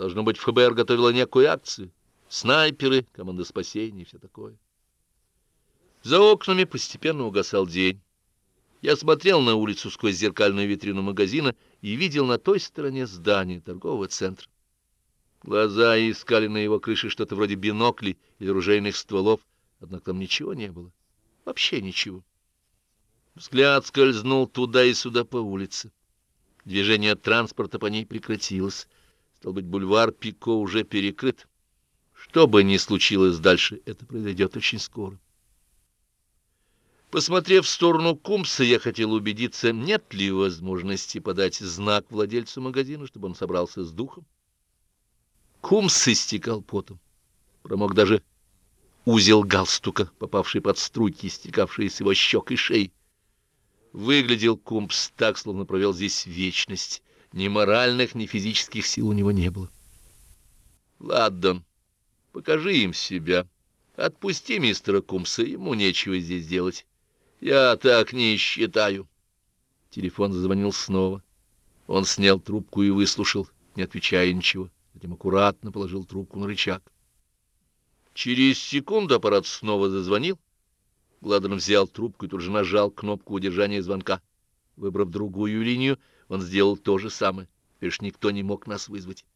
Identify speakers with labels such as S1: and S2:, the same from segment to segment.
S1: Должно быть, ФБР готовила некую акцию. Снайперы, команда спасения и все такое. За окнами постепенно угасал день. Я смотрел на улицу сквозь зеркальную витрину магазина и видел на той стороне здания торгового центра. Глаза искали на его крыше что-то вроде биноклей или ружейных стволов, однако там ничего не было. Вообще ничего. Взгляд скользнул туда и сюда по улице. Движение транспорта по ней прекратилось. Стал быть, бульвар Пико уже перекрыт. Что бы ни случилось дальше, это произойдет очень скоро. Посмотрев в сторону Кумса, я хотел убедиться, нет ли возможности подать знак владельцу магазина, чтобы он собрался с духом. Кумс истекал потом. Промок даже узел галстука, попавший под струйки, стекавшие с его щек и шеи. Выглядел Кумс так, словно провел здесь вечность. Ни моральных, ни физических сил у него не было. Ладдон, покажи им себя. Отпусти мистера Кумса, ему нечего здесь делать. Я так не считаю. Телефон зазвонил снова. Он снял трубку и выслушал, не отвечая ничего. Затем аккуратно положил трубку на рычаг. Через секунду аппарат снова зазвонил. Гладден взял трубку и тут же нажал кнопку удержания звонка. Выбрав другую линию, он сделал то же самое. Лишь никто не мог нас вызвать.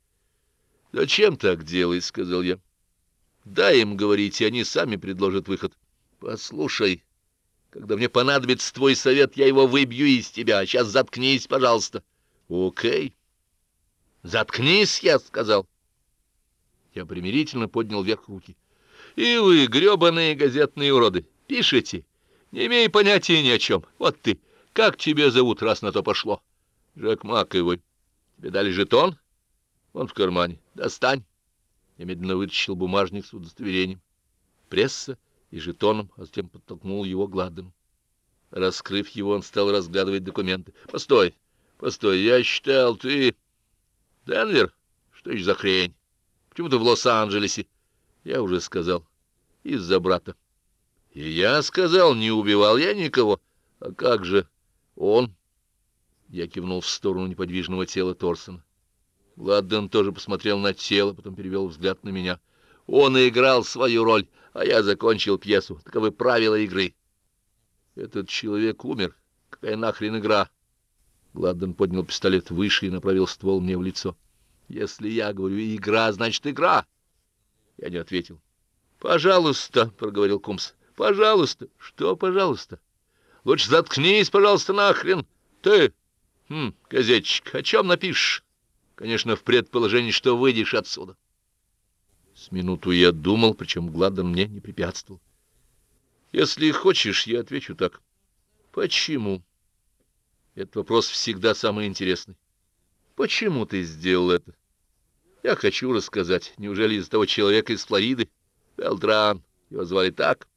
S1: «Зачем так делать?» — сказал я. «Дай им говорить, и они сами предложат выход». «Послушай», когда мне понадобится твой совет, я его выбью из тебя. Сейчас заткнись, пожалуйста. Окей. Заткнись, я сказал. Я примирительно поднял вверх руки. И вы, гребаные газетные уроды, пишите, не имея понятия ни о чем. Вот ты, как тебя зовут, раз на то пошло? Джек Маковой. Тебе дали жетон? Он в кармане. Достань. Я медленно вытащил бумажник с удостоверением. Пресса и жетоном, а затем подтолкнул его Гладдену. Раскрыв его, он стал разглядывать документы. — Постой, постой, я считал, ты... — Денвер? Что еще за хрень? Почему ты в Лос-Анджелесе? — Я уже сказал. Из-за брата. — И я сказал, не убивал я никого. А как же он? Я кивнул в сторону неподвижного тела Торсона. Гладден тоже посмотрел на тело, потом перевел взгляд на меня. Он играл свою роль а я закончил пьесу. Таковы правила игры. Этот человек умер. Какая нахрен игра? Гладден поднял пистолет выше и направил ствол мне в лицо. Если я говорю «игра», значит «игра». Я не ответил. «Пожалуйста», — проговорил Кумс. «Пожалуйста». «Что «пожалуйста»?» «Лучше заткнись, пожалуйста, нахрен. Ты, хм, газетчик, о чем напишешь?» «Конечно, в предположении, что выйдешь отсюда». С минуту я думал, причем Гладден мне не препятствовал. Если хочешь, я отвечу так. Почему? Этот вопрос всегда самый интересный. Почему ты сделал это? Я хочу рассказать. Неужели из того человека из Флориды? Белтран. Его звали так.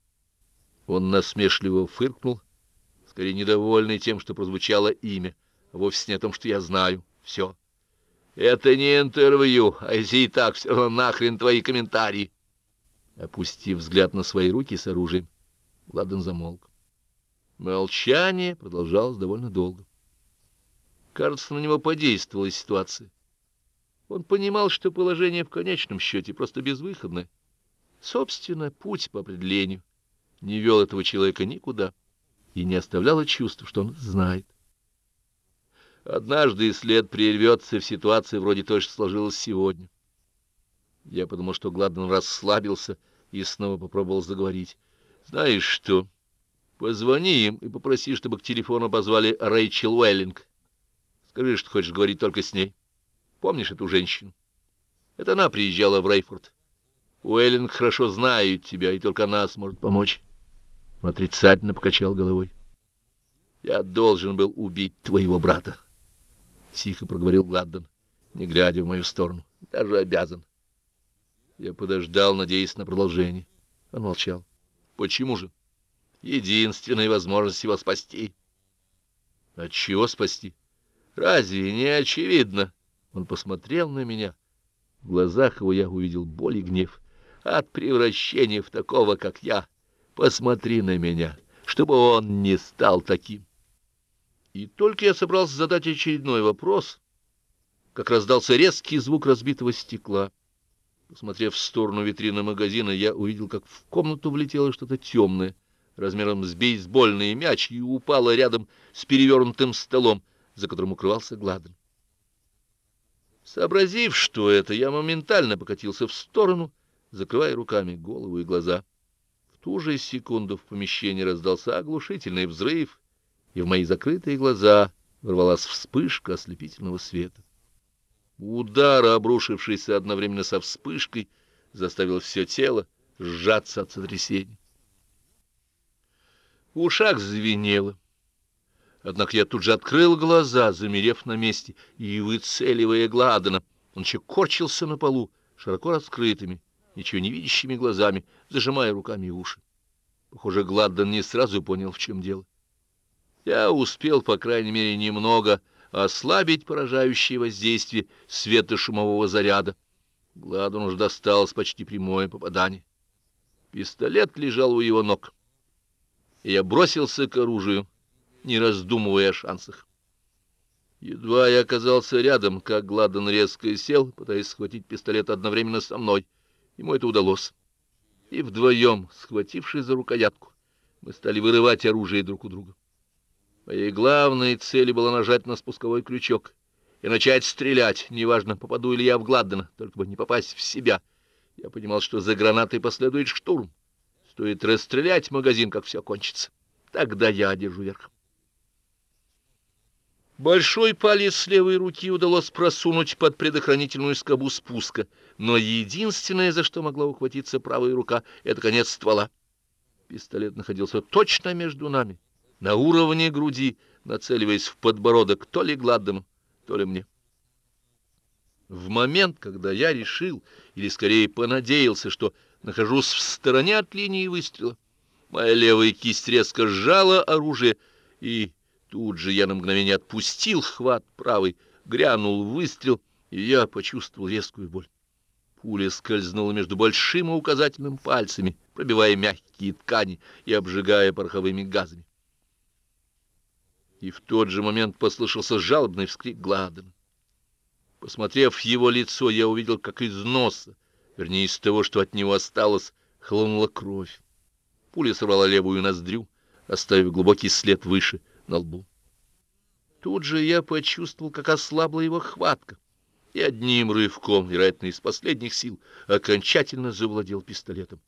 S1: Он насмешливо фыркнул, скорее недовольный тем, что прозвучало имя, вовсе не о том, что я знаю. Все. Это не интервью, а если и так, все равно нахрен твои комментарии. Опустив взгляд на свои руки с оружием, Ладен замолк. Молчание продолжалось довольно долго. Кажется, на него подействовала ситуация. Он понимал, что положение в конечном счете просто безвыходное. Собственно, путь по определению не вел этого человека никуда и не оставляло чувства, что он знает. Однажды след прервется в ситуации вроде той, что сложилась сегодня. Я подумал, что Гладден расслабился и снова попробовал заговорить. Знаешь что? Позвони им и попроси, чтобы к телефону позвали Рэйчел Уэллинг. Скажи, что хочешь говорить только с ней. Помнишь эту женщину? Это она приезжала в Рейфорд. Уэллинг хорошо знает тебя, и только она сможет помочь. Он отрицательно покачал головой. Я должен был убить твоего брата. — тихо проговорил Гладден, не глядя в мою сторону. — Даже обязан. Я подождал, надеясь на продолжение. Он молчал. — Почему же? Единственная возможность его спасти. — От чего спасти? Разве не очевидно? Он посмотрел на меня. В глазах его я увидел боль и гнев. От превращения в такого, как я. Посмотри на меня, чтобы он не стал таким. И только я собрался задать очередной вопрос, как раздался резкий звук разбитого стекла. Посмотрев в сторону витрины магазина, я увидел, как в комнату влетело что-то темное, размером с бейсбольный мяч, и упало рядом с перевернутым столом, за которым укрывался Гладен. Сообразив, что это, я моментально покатился в сторону, закрывая руками голову и глаза. В ту же секунду в помещении раздался оглушительный взрыв, и в мои закрытые глаза ворвалась вспышка ослепительного света. Удар, обрушившийся одновременно со вспышкой, заставил все тело сжаться от сотрясения. В ушах звенело. Однако я тут же открыл глаза, замерев на месте и выцеливая Гладена. Он еще корчился на полу, широко раскрытыми, ничего не видящими глазами, зажимая руками уши. Похоже, Гладден не сразу понял, в чем дело. Я успел, по крайней мере, немного ослабить поражающее воздействие светошумового заряда. Гладден уже досталось почти прямое попадание. Пистолет лежал у его ног, я бросился к оружию, не раздумывая о шансах. Едва я оказался рядом, как Гладден резко сел, пытаясь схватить пистолет одновременно со мной — Ему это удалось. И вдвоем, схватившись за рукоятку, мы стали вырывать оружие друг у друга. Моей главной целью было нажать на спусковой крючок и начать стрелять, неважно, попаду ли я в Гладдена, только бы не попасть в себя. Я понимал, что за гранатой последует штурм. Стоит расстрелять магазин, как все кончится. Тогда я одержу верх. Большой палец левой руки удалось просунуть под предохранительную скобу спуска, но единственное, за что могла ухватиться правая рука, — это конец ствола. Пистолет находился точно между нами, на уровне груди, нацеливаясь в подбородок то ли Гладдену, то ли мне. В момент, когда я решил, или скорее понадеялся, что нахожусь в стороне от линии выстрела, моя левая кисть резко сжала оружие и Тут же я на мгновение отпустил хват правый, грянул выстрел, и я почувствовал резкую боль. Пуля скользнула между большим и указательным пальцами, пробивая мягкие ткани и обжигая пороховыми газами. И в тот же момент послышался жалобный вскрик Гладена. Посмотрев его лицо, я увидел, как из носа, вернее, из того, что от него осталось, хлынула кровь. Пуля сорвала левую ноздрю, оставив глубокий след выше — на лбу. Тут же я почувствовал, как ослабла его хватка, и одним рывком, вероятно, из последних сил, окончательно завладел пистолетом.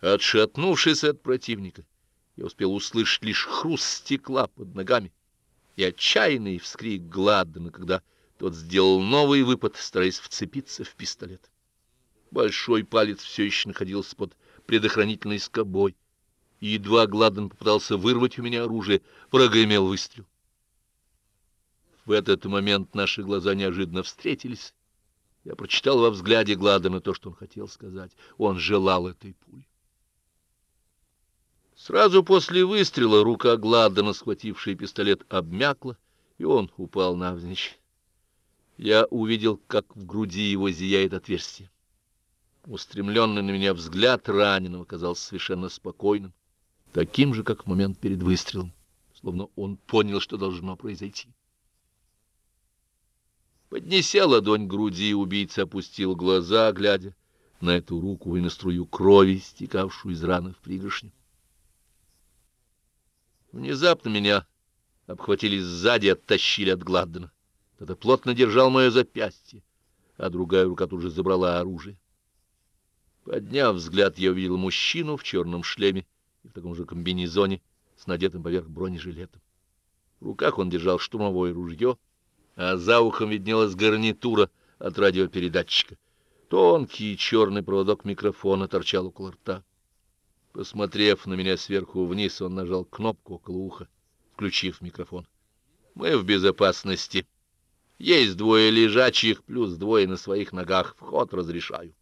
S1: Отшатнувшись от противника, я успел услышать лишь хруст стекла под ногами и отчаянный вскрик Гладдена, когда тот сделал новый выпад, стараясь вцепиться в пистолет. Большой палец все еще находился под предохранительной скобой, и едва Гладден попытался вырвать у меня оружие, прогремел выстрел. В этот момент наши глаза неожиданно встретились. Я прочитал во взгляде Гладдена то, что он хотел сказать. Он желал этой пули. Сразу после выстрела рука Гладдена, схватившая пистолет, обмякла, и он упал навзничь. Я увидел, как в груди его зияет отверстие. Устремленный на меня взгляд раненого казался совершенно спокойным таким же, как в момент перед выстрелом, словно он понял, что должно произойти. Поднеся ладонь к груди, убийца опустил глаза, глядя на эту руку и на струю крови, стекавшую из раны в пригоршню. Внезапно меня обхватили сзади и оттащили от Гладдена. Это плотно держал мое запястье, а другая рука тут же забрала оружие. Подняв взгляд, я увидел мужчину в черном шлеме и в таком же комбинезоне с надетым поверх бронежилетом. В руках он держал штурмовое ружье, а за ухом виднелась гарнитура от радиопередатчика. Тонкий черный проводок микрофона торчал около рта. Посмотрев на меня сверху вниз, он нажал кнопку около уха, включив микрофон. «Мы в безопасности. Есть двое лежачих, плюс двое на своих ногах. Вход разрешаю».